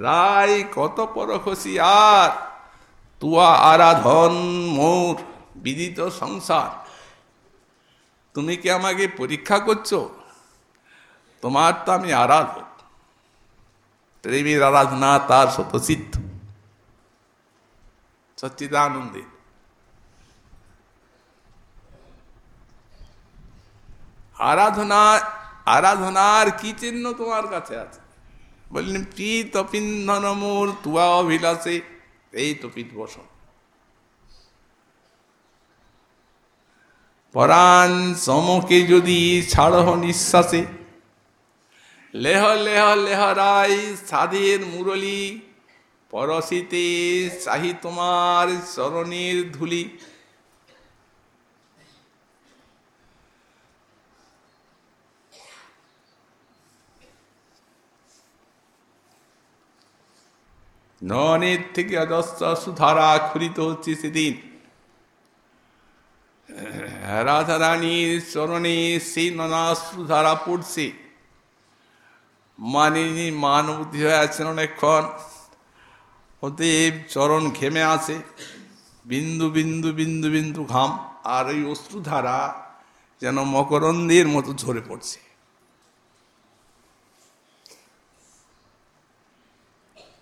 রায় কত পর আর তুয়া আরাধন মোর বিদিত সংসার। তুমি কি আমাকে পরীক্ষা করছ? তোমার তো আমি আরাধক। প্রেমের আরাধনা তার শতসিদ্ধ সচ্চিদানন্দে। আরাধনা, আরাধনার কি চিহ্ন তোমার কাছে আছে? বললেন পিত পিন্ধন মোর তুয়া অভিলাষে, এই তপিত পিত বসন। পরাণ সমকে যদি ছাড়হ নিঃশ্বাসে, লেহ লেহ লেহ রায় সাধের মুরলী, পরশিতে চাহি তোমার চরণের ধুলি ননের থেকে অজস্র সুধারা খুলিত হচ্ছে সেদিন। রাধা রানীর চরণে সেই নানা সুধারা পড়ছে। মানিনি মান বুদ্ধি হয়ে আছেন অনেকক্ষণ অতএব চরণ ঘেমে আসে বিন্দু বিন্দু বিন্দু বিন্দু ঘাম। আর ওই অশ্রুধারা যেন মকরন্দের মতো ঝরে পড়ছে।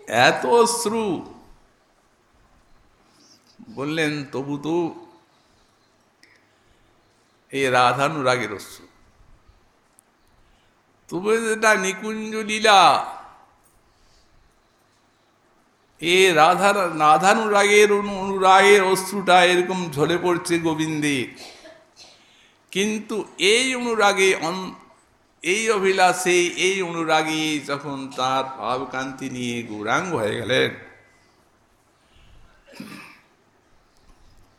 এত অশ্রু। বললেন, তবু তো এই রাধানুরাগের অশ্রু। তবু যেটা নিকুঞ্জ লীলা। এ রাধা, রাধানুরাগের অনুরাগের অশ্রুটা এরকম ঝরে পড়ছে গোবিন্দের। কিন্তু এই অনুরাগে এই অভিলাষে, এই অনুরাগী যখন তার ভাবকান্তি নিয়ে গৌরাঙ্গ হয়ে গেলেন,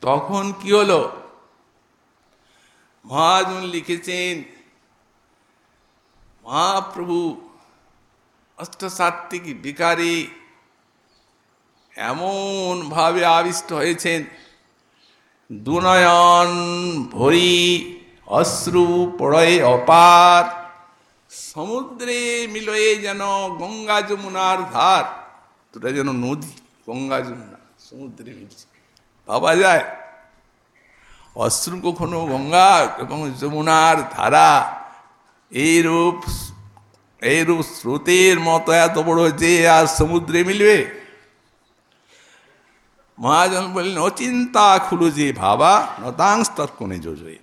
তখন কি হলো? মহাজন লিখেছেন, মহাপ্রভু, অষ্টসাত্ত্বিক বিকারী এমন ভাবে আবিষ্ট হয়েছেন, দুনয়ন ভরি অশ্রু পড়ে অপার সমুদ্রে মিলয়ে যেন গঙ্গা যমুনার ধার। দুটা যেন নদী, গঙ্গা যমুনা, সমুদ্রে মিলছে। ভাবা যায়, অশ্রু কখনো গঙ্গা এবং যমুনার ধারা। এইরূপ এইরূপ স্রোতের মতো এত বড় যে আর সমুদ্রে মিলবে? মহাজন বললেন অচিন্তা খুলু যে ভাবা, নতাংশ তর্কনে যোজয়ে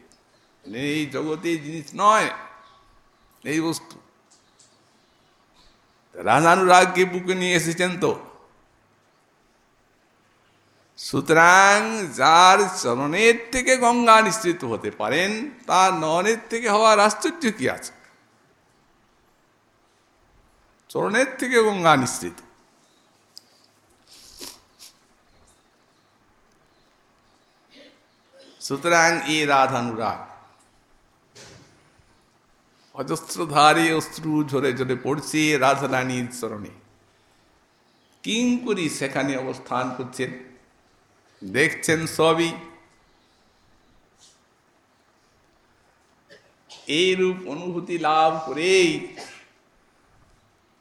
এই জগতে জিনিস নয় এই বস্তু। রাজানুরাগকে বুকে নিয়ে এসেছেন তো। সুতরাং যার চরণের থেকে গঙ্গা নিশ্চিত হতে পারেন, তার নয়নের থেকে হওয়ার আশ্চর্য কি আছে? চরণের থেকে গঙ্গা নিশ্চিত সুতরাং এই রাধানুরাগ অজস্রধারী অশ্রু ঝরে ঝরে পড়ছে রাধারানীর চরণে। কিং করি সেখানে অবস্থান করছেন। দেখছেন সবই। এইরূপ অনুভূতি লাভ করেই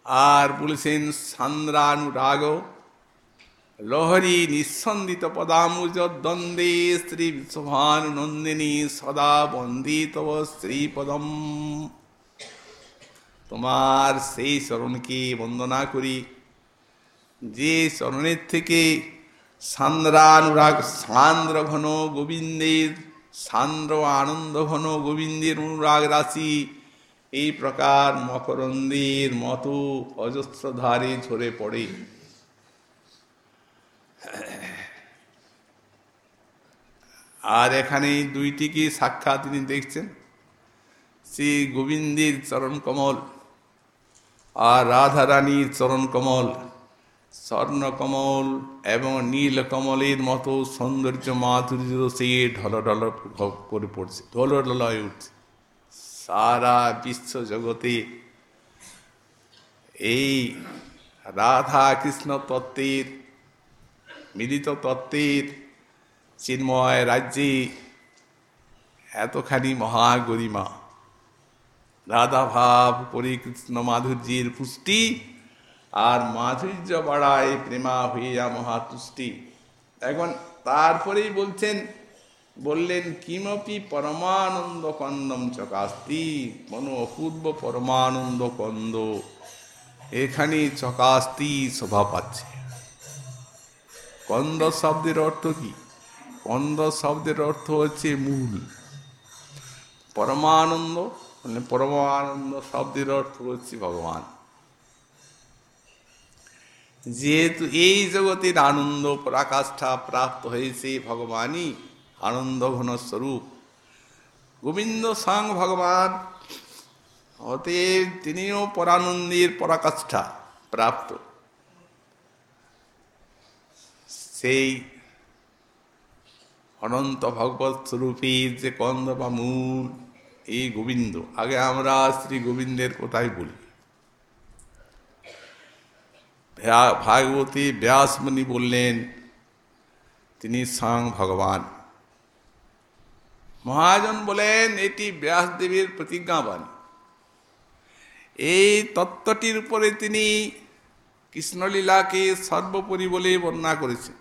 আর বলেছেন সান্দ্রানুরাগ, লহরী নিঃসন্দিত পদামুজ দ্বন্দ্বে শ্রী বিশ্বভানুনন্দিনী সদা বন্দিতব শ্রীপদম। তোমার সেই চরণকে বন্দনা করি। যে চরণের থেকে সান্দ্রানুরাগ সান্দ্র ঘন গোবিন্দের, সান্দ্র আনন্দ ঘন গোবিন্দের অনুরাগ রাশি, এই প্রকার মকরন্দের মতো অজস্রধারে ঝরে পড়ে। আর এখানে দুইটিকে সাক্ষাৎ তিনি দেখছেন। শ্রী গোবিন্দের চরণ কমল আর রাধা রানীর চরণ কমল স্বর্ণকমল এবং নীল কমলের মতো সৌন্দর্য মাধুর্য সে ঢল ঢল করে পড়ছে, ঢল ঢল হয়ে উঠছে। সারা বিশ্ব জগতে এই রাধা কৃষ্ণ তত্ত্বের, মিলিত তত্ত্বের চিন্ময় রাজ্যে এতখানি মহাগরিমা। রাধা ভাব করে কৃষ্ণ মাধুর্যের পুষ্টি আর মাধুর্য বাড়ায় প্রেমা হইয়া মহাতুষ্টি। এখন তারপরেই বলছেন, বললেন, কিমপি পরমানন্দ কন্দম চকাস্তি কোনো অপূর্ব পরমানন্দ কন্দ, এখানে চকাস্তি শোভা পাচ্ছে। কন্দ শব্দের অর্থ কি? কন্দ শব্দের অর্থ হচ্ছে মূল। পরমানন্দ মানে পরমানন্দ শব্দের অর্থ হচ্ছে ভগবান। যেহেতু এই জগতের আনন্দ পরাকাষ্ঠা প্রাপ্ত হয়েছে ভগবানই আনন্দ ঘন স্বরূপ। গোবিন্দ সাং ভগবান, অতএব তিনিও পরানন্দের পরাকাষ্ঠা প্রাপ্ত। সেই অনন্ত ভগবত স্বরূপের যে কন্দ বা মূল এই গোবিন্দ। আগে আমরা শ্রী গোবিন্দের কোথায় বলি। ভাগবতী ব্যাসমণি বললেন, তিনি স্বয়ং ভগবান। মহাজন বলেন, এটি ব্যাসদেবীর প্রতিজ্ঞাবাণী। এই তত্ত্বটির উপরে তিনি কৃষ্ণলীলাকে সর্বোপরি বলে বর্ণনা করেছেন।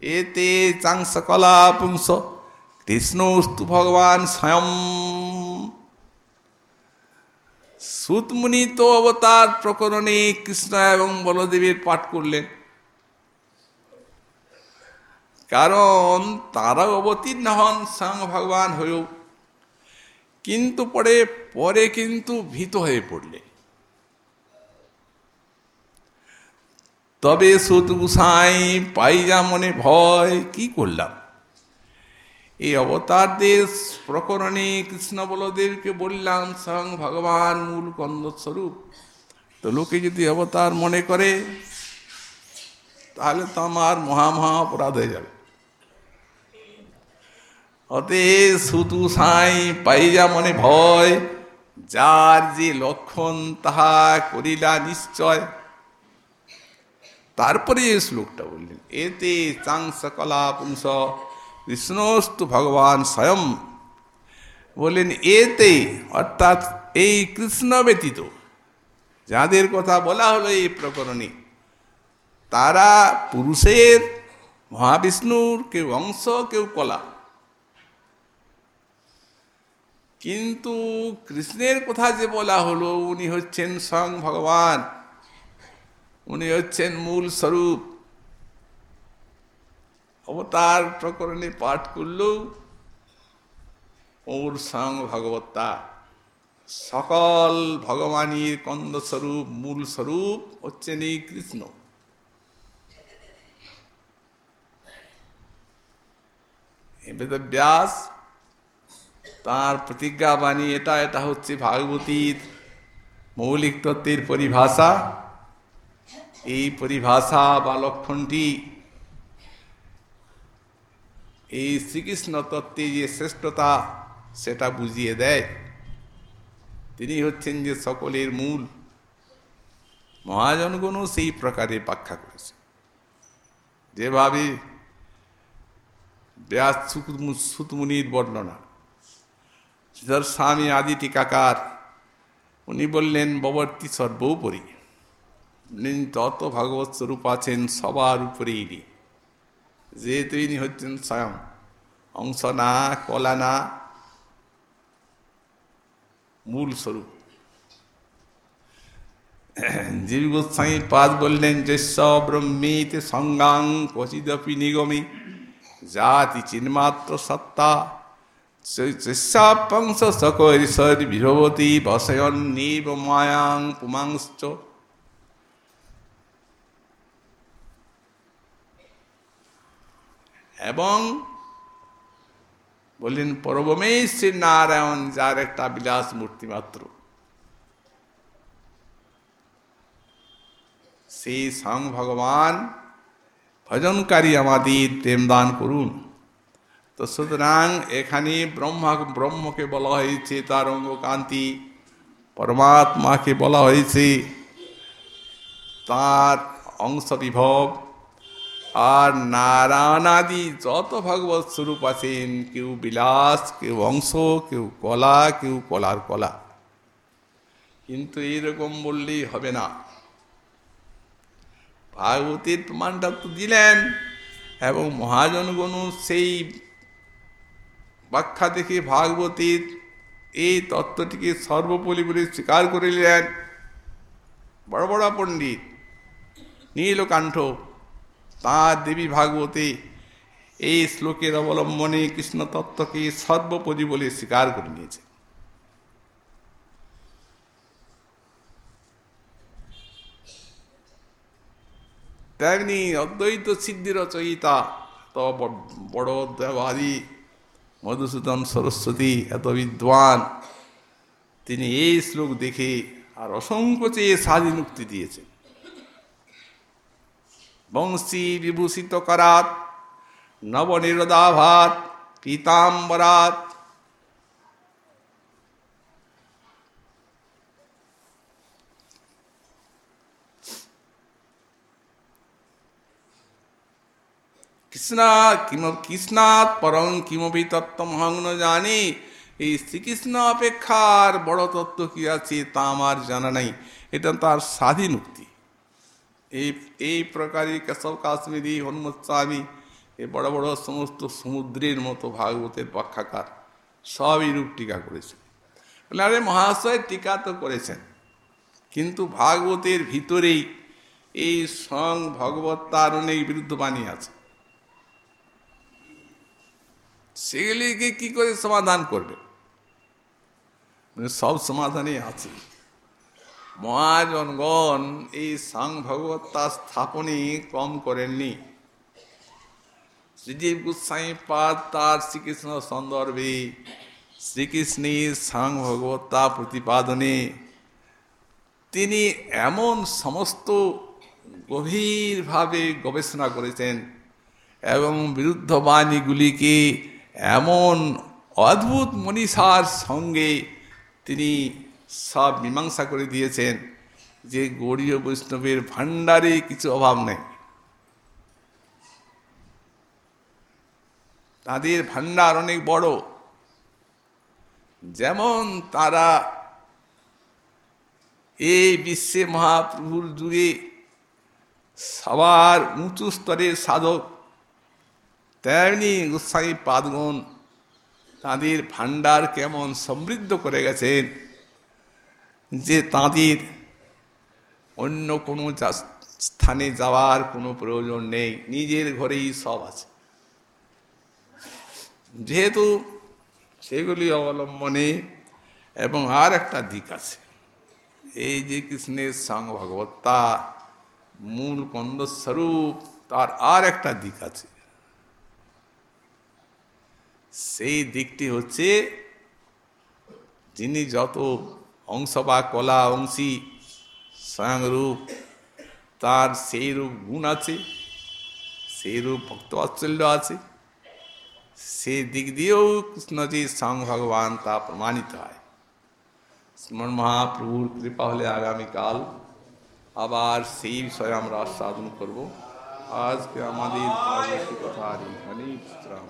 এতে চাংসকলা পুংস কৃষ্ণস্তু ভগবান স্বয়ং। সুতমুনি তো অবতার প্রকরণে কৃষ্ণ এবং বলদেবীর পাঠ করলেন। কারণ তারা অবতীর্ণ হন স্বয়ং ভগবান হয়েও। কিন্তু পরে পরে কিন্তু ভীত হয়ে পড়লে। তবে সুত গুসাই পাইজা মনে ভয়, কি করলাম? এই অবতারদের প্রকরণে কৃষ্ণ বলদেবকে বললাম স্বয়ং ভগবান মূল কন্দ স্বরূপ তো লোকে যদি অবতার মনে করে, তাহলে তো আমার মহা মহা অপরাধ হয়ে যাবে। অতে সুতু সাই পাইয়া মনে ভয়, যার যে লক্ষণ তাহা করিলা নিশ্চয়। তারপরে এই শ্লোকটা বললেন, এতে চাংস কলা পুংস কৃষ্ণস্তু ভগবান স্বয়ং বললেন এতে অর্থাৎ এই কৃষ্ণ ব্যতীত যাদের কথা বলা হলো এই প্রকরণে তারা পুরুষের মহাবিষ্ণুর কেউ অংশ কেউ কলা কিন্তু কৃষ্ণের কথা যে বলা হলো উনি হচ্ছেন স্বয়ং ভগবান উনি হচ্ছেন মূল স্বরূপ অবতার প্রকরণে পাঠ করলেও ওর সং ভগবত্তা। সকল ভগবানের কন্দ স্বরূপ মূল স্বরূপ হচ্ছেন এই কৃষ্ণ। ব্যাস। তার প্রতিজ্ঞা বাণী এটা এটা হচ্ছে ভাগবতীর মৌলিক তত্ত্বের পরিভাষা। এই পরিভাষা বা লক্ষণটি এই শ্রীকৃষ্ণ তত্ত্বে যে শ্রেষ্ঠতা, সেটা বুঝিয়ে দেয়। তিনি হচ্ছেন যে সকলের মূল। মহাজনগণও সেই প্রকারে ব্যাখ্যা করেছে। যেভাবে ব্যাস সুতমুনির বর্ণনা শ্রীধর স্বামী আদি টিকাকার, উনি বললেন, ববর্তী সর্বোপরি যত ভগবত স্বরূপ আছেন, সবার উপরেই যেহেতু ইনি হচ্ছেন স্বয়ং। অংশ না কলা না মূল স্বরূপ। জীব গোস্বাই পাদ বললেন যেস্ব ব্রহ্মীতে সংজ্ঞাং কচিদপি নিগমে। জাতি চিন্মাত্র সত্তা। চেষ্যাপংস সকরিশর বিভবতী বসয়ন নিব মায়াং পুমাংশ্চ। এবং বললেন, পরবমেই শ্রী নারায়ণ যার একটা বিলাস মূর্তি মাত্র। সেই সং ভগবান ভজনকারী আমাদের প্রেম দান করুন। তো সুতরাং এখানে ব্রহ্মা, ব্রহ্মকে বলা হয়েছে, তার অঙ্গকান্তি পরমাত্মাকে বলা হয়েছে। তার অংশ বিভব আর নারায়ণাদি যত ভগবত স্বরূপ আছেন, কেউ বিলাস, কেউ অংশ, কেউ কলা, কেউ কলার কলা। কিন্তু এইরকম বললেই হবে না। ভাগবতীর প্রমাণটা তো দিলেন, এবং মহাজনগণ সেই ব্যাখ্যা দেখে ভাগবতীর এই তত্ত্বটিকে সর্বোপরি বলে স্বীকার করে করিলেন। বড় বড় পণ্ডিত, নীলকাণ্ঠ তাঁর দেবী ভাগবতী, এই শ্লোকের অবলম্বনে কৃষ্ণ তত্ত্বকে সর্বোপরি বলে স্বীকার করে নিয়েছে। তেমনি অদ্বৈত সিদ্ধি রচয়িতা তো বড় দেবাদি মধুসূদন সরস্বতী এত বিদ্বান, তিনি এই শ্লোক দেখে আর অসংখ্য চেয়ে স্বাধীন মুক্তি দিয়েছেন। বংশী বিভূষিত করাত নবনিরদাভাত পীতাম্বরাত। কৃষ্ণা, কিম, কৃষ্ণাৎ পরং কিমপি তত্ত্বমহং ন জানি। এই শ্রীকৃষ্ণ অপেক্ষার বড় তত্ত্ব কি আছে তা আমার জানা নাই। এটা তার স্বাধীন উক্তি। এই এই প্রকারই কেশব কাশ্মীরি হনুমৎস্বামী এই বড় বড় সমস্ত সমুদ্রের মতো ভাগবতের ব্যাখ্যাকার সবই রূপ টিকা করেছেন। আরে মহাশয়, টিকা তো করেছেন। কিন্তু ভাগবতের ভিতরেই এই সং ভগবত তার অনেক বিরুদ্ধ বাণী আছে। সেগুলিকে কি করে সমাধান করবে? সব সমাধানই আছে। মহাজনগণ এই সাং ভগবত্তা স্থাপনে কম করেননি। শ্রীজীব গোস্বাই পাদ তার শ্রীকৃষ্ণ সন্দর্ভে শ্রীকৃষ্ণের সাং ভগবত্তা প্রতিপাদনে তিনি এমন সমস্ত গভীরভাবে গবেষণা করেছেন এবং বিরুদ্ধ বাণীগুলিকে এমন অদ্ভুত মনীষার সঙ্গে তিনি সব মীমাংসা করে দিয়েছেন যে গৌরীয় বৈষ্ণবের ভাণ্ডারে কিছু অভাব নেই। তাদের ভাণ্ডার অনেক বড়। যেমন তারা এই বিশ্বে মহাপ্রভুর যুগে সবার উঁচু স্তরের সাধক, তেমনি গোস্বাই পাদগণ তাদের ভাণ্ডার কেমন সমৃদ্ধ করে গেছেন। যে তাঁদের অন্য কোনো স্থানে যাওয়ার কোনো প্রয়োজন নেই, নিজের ঘরেই সব আছে। যেহেতু সেগুলি অবলম্বনে এবং আর একটা দিক আছে। এই যে কৃষ্ণের সং ভগবত্তা মূল কন্দস্বরূপ, তার আর একটা দিক আছে। সেই দিকটি হচ্ছে, যিনি যত অংশ বা কলা অংশী স্বয়ংরূপ তার সেই রূপ গুণ আছে সেই রূপ ভক্ত বাৎসল্য আছে সেই দিক দিয়েও কৃষ্ণজি স্বয়ং ভগবান তা প্রমাণিত হয় স্মরণ মহাপ্রভুর কৃপা হলে আগামীকাল আবার সেই বিষয়ে আমরা আস্বাদন করব আজকে আমাদের কথা আর এখানেই বিশ্রাম